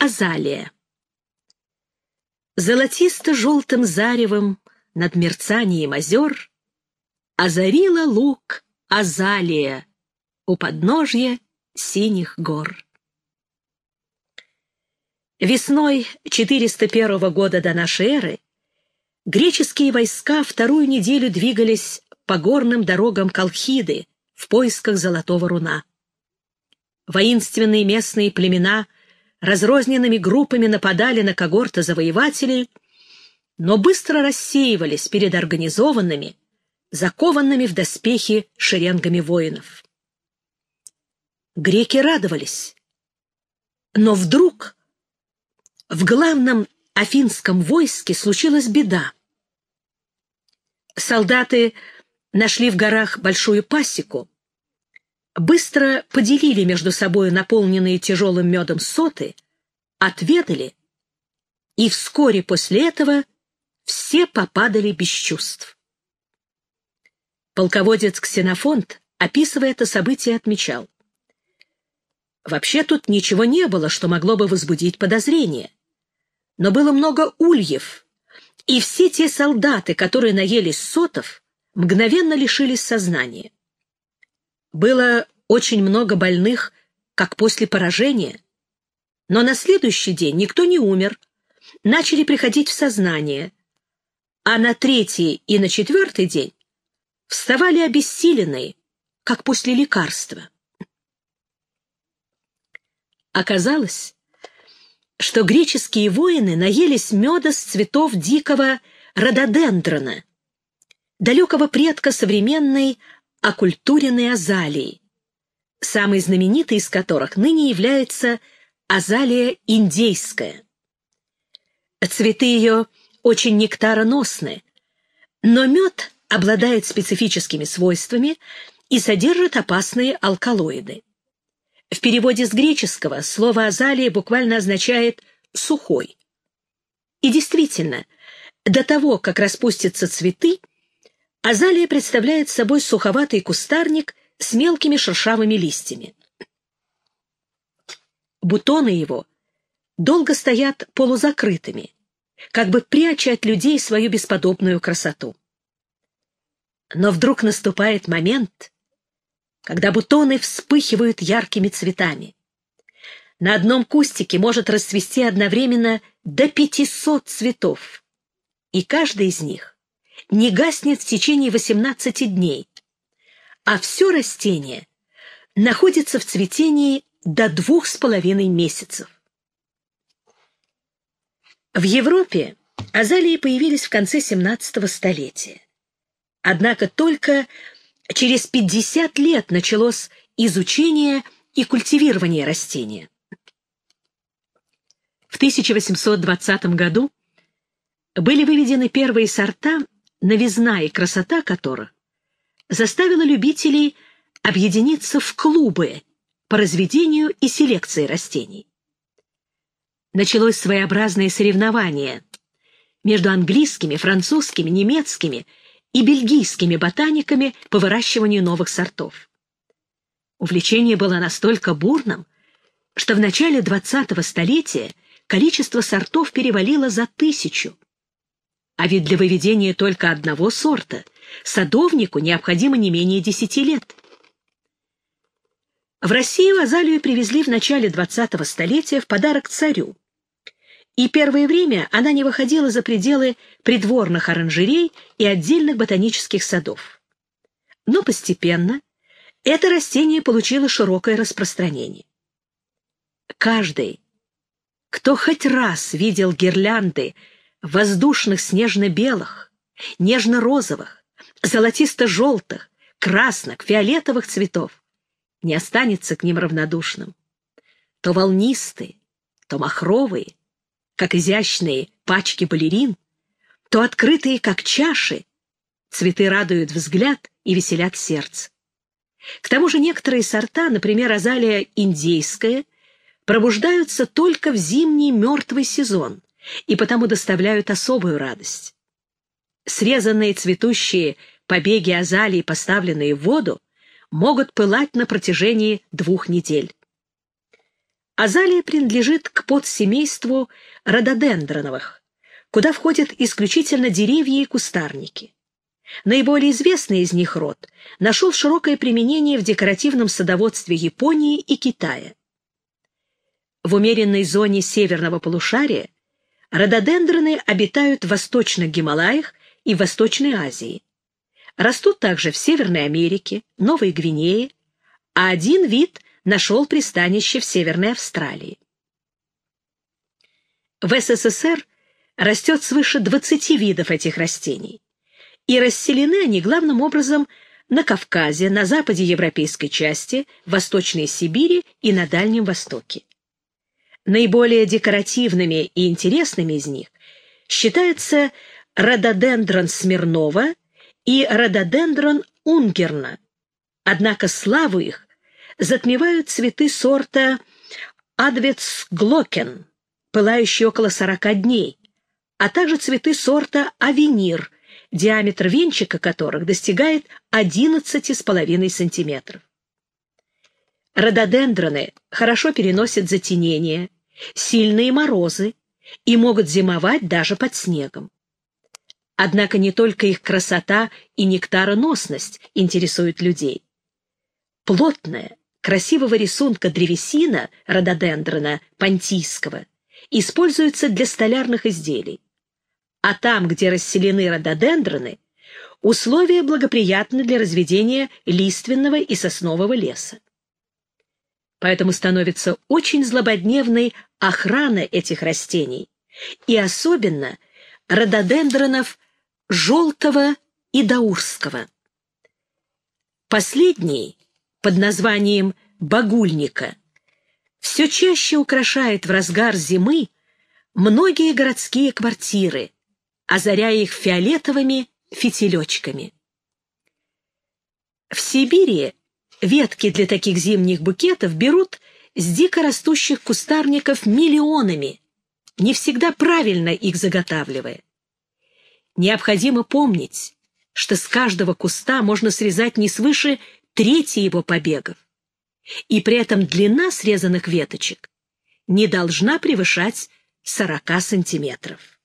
Азалия. Золотисто-желтым заревом над мерцанием озер озарила луг Азалия у подножья синих гор. Весной 401 года до нашей эры греческие войска вторую неделю двигались по горным дорогам Колхиды в поисках золотого руна. Воинственные местные племена — разрозненными группами нападали на когорты завоевателей, но быстро рассеивались перед организованными, закованными в доспехи шеренгами воинов. Греки радовались, но вдруг в главном афинском войске случилась беда. Солдаты нашли в горах большую пасеку, быстро поделили между собой наполненные тяжелым медом соты, отведали, и вскоре после этого все попадали без чувств. Полководец Ксенофонт, описывая это событие, отмечал. Вообще тут ничего не было, что могло бы возбудить подозрение. Но было много ульев, и все те солдаты, которые наелись сотов, мгновенно лишились сознания. Было очень много больных, как после поражения. Но на следующий день никто не умер, начали приходить в сознание, а на третий и на четвертый день вставали обессиленные, как после лекарства. Оказалось, что греческие воины наелись меда с цветов дикого рододендрона, далекого предка современной оккультуренной азалии, самый знаменитый из которых ныне является азалия индейская. Цветы ее очень нектароносны, но мед обладает специфическими свойствами и содержит опасные алкалоиды. В переводе с греческого слово «азалия» буквально означает «сухой». И действительно, до того, как распустятся цветы, Азалия представляет собой суховатый кустарник с мелкими шершавыми листьями. Бутоны его долго стоят полузакрытыми, как бы пряча от людей свою бесподобную красоту. Но вдруг наступает момент, когда бутоны вспыхивают яркими цветами. На одном кустике может расцвести одновременно до 500 цветов, и каждый из них не гаснет в течение 18 дней, а все растение находится в цветении до двух с половиной месяцев. В Европе азалии появились в конце 17 столетия. Однако только через 50 лет началось изучение и культивирование растения. В 1820 году были выведены первые сорта новизна и красота которых заставила любителей объединиться в клубы по разведению и селекции растений. Началось своеобразное соревнование между английскими, французскими, немецкими и бельгийскими ботаниками по выращиванию новых сортов. Увлечение было настолько бурным, что в начале 20-го столетия количество сортов перевалило за тысячу. А ведь для выведения только одного сорта садовнику необходимо не менее десяти лет. В Россию азалию привезли в начале 20-го столетия в подарок царю. И первое время она не выходила за пределы придворных оранжерей и отдельных ботанических садов. Но постепенно это растение получило широкое распространение. Каждый, кто хоть раз видел гирлянды воздушных снежно-белых, нежно-розовых, золотисто-желтых, красных, фиолетовых цветов, не останется к ним равнодушным. То волнистые, то махровые, как изящные пачки балерин, то открытые, как чаши, цветы радуют взгляд и веселят сердце. К тому же некоторые сорта, например, азалия индейская, пробуждаются только в зимний мертвый сезон, и потому доставляют особую радость. Срезанные цветущие побеги азалии, поставленные в воду, могут пылать на протяжении двух недель. Азалия принадлежит к подсемейству рододендроновых, куда входят исключительно деревья и кустарники. Наиболее известный из них род нашел широкое применение в декоративном садоводстве Японии и Китая. В умеренной зоне северного полушария рододендроны обитают в восточных Гималаях и в Восточной Азии. Растут также в Северной Америке, Новой Гвинее, а один вид нашел пристанище в Северной Австралии. В СССР растет свыше 20 видов этих растений, и расселены они главным образом на Кавказе, на западе европейской части, Восточной Сибири и на Дальнем Востоке. Наиболее декоративными и интересными из них считаются рододендрон Смирнова и рододендрон Унгерна, однако славу их затмевают цветы сорта Адвецглокен, пылающие около 40 дней, а также цветы сорта Авенир, диаметр венчика которых достигает 11,5 сантиметров. Рододендроны хорошо переносят затенение, сильные морозы и могут зимовать даже под снегом. Однако не только их красота и нектароносность интересуют людей. Плотная, красивого рисунка древесина рододендрона понтийского используется для столярных изделий. А там, где расселены рододендроны, условия благоприятны для разведения лиственного и соснового леса. Поэтому становится очень злободневной охрана этих растений, и особенно рододендронов желтого и даурского. Последний под названием «багульника» все чаще украшает в разгар зимы многие городские квартиры, озаряя их фиолетовыми фитилечками. В Сибири ветки для таких зимних букетов берут с дикорастущих кустарников миллионами, не всегда правильно их заготавливая. Необходимо помнить, что с каждого куста можно срезать не свыше трети его побегов. И при этом длина срезанных веточек не должна превышать 40 сантиметров.